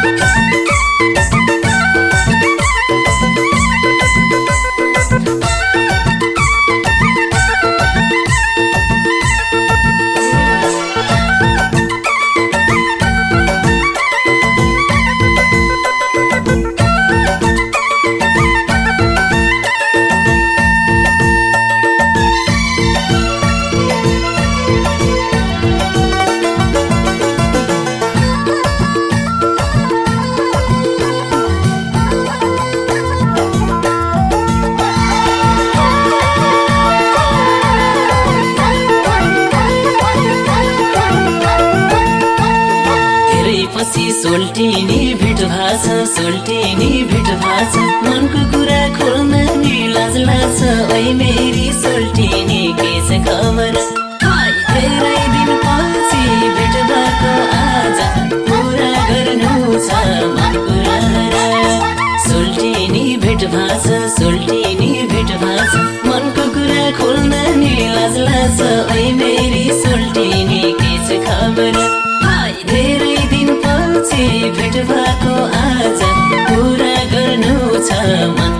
Cause सोल्टिनी भेट भाष सोल्टिनी भेट भाष मनको कुरा खोल्न नि लाज लाग्छ। ओइ मेरी सोल्टिनी केस छ धेरै दिन पछि भेट भएको आज पुरा गर्नु छ कुरा सोल्टिनी भेट भाष सोल्टिनी भेट भाष मनको कुरा खोल्न नि लाज लाग्छ। ओइ मेरी सोल्टिनी केस खबर। when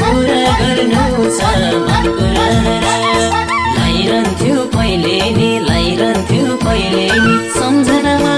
पुरा गर्नु छ कुरा लाइरहन्थ्यो पहिले नि लाइरहन्थ्यो पहिले नि सम्झनामा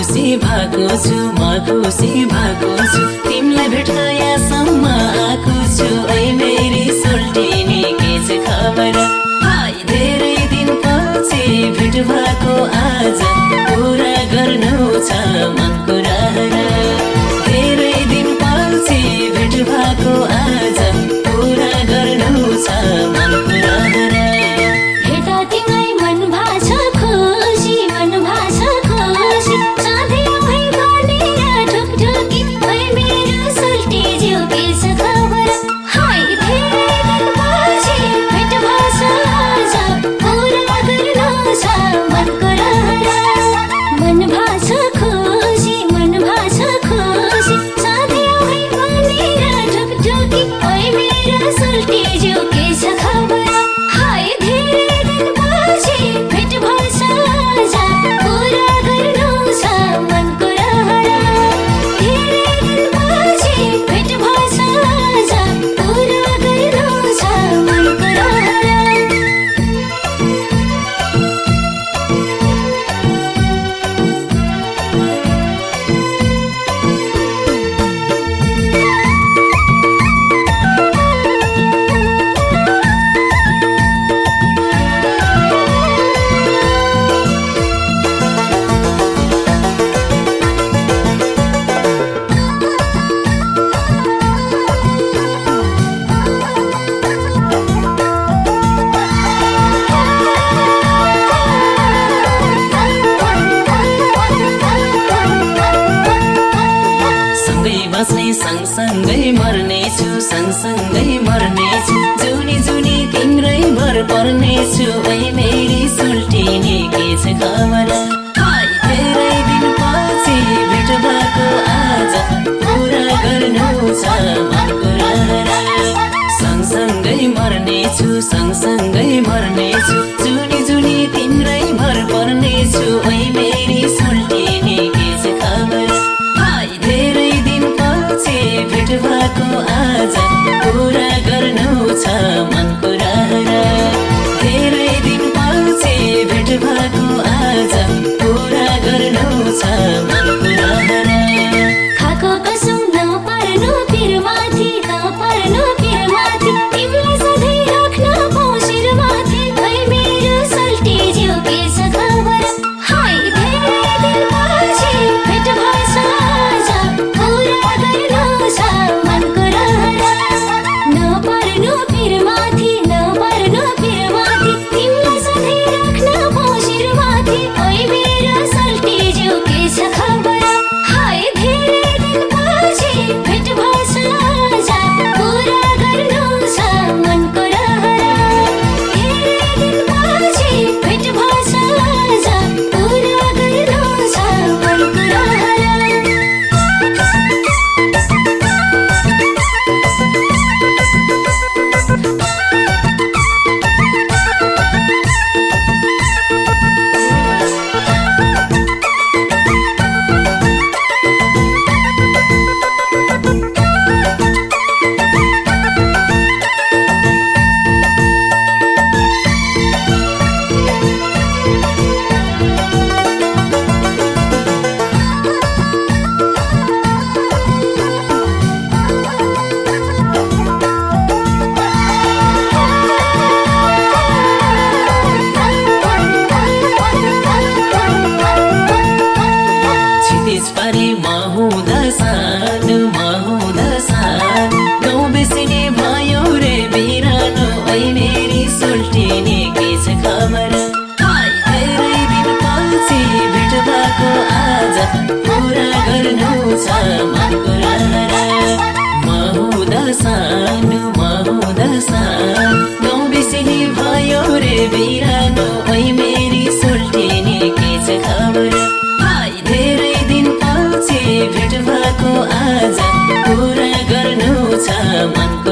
खुसी भएको छु म खुसी भएको छु तिमीलाई भेटाएसम्म आएको छु ऐ मेरी सोल्टिनी के छ खबर धेरै दिनपछि भेट भएको तेजो के सखा सँगै मर्नेछु। जुनी जुनी तिम्रै भर पर्नेछु। है मेरी सुल्टिने के छ खबर। धेरै दिन पछि भेट भएको आज पुरा गर्नु छ सँगसँगै मर्नेछु सँगसँगै मर्नेछु। पुरा गर्नु छ माकुरा महु सानो महु सानो गाउँ बिसिनी भयो रे बिरानो ऐ मेरी सोल्टिने के छ खबर धेरै दिन पछि भेट भएको आज पुरा गर्नु छ मनको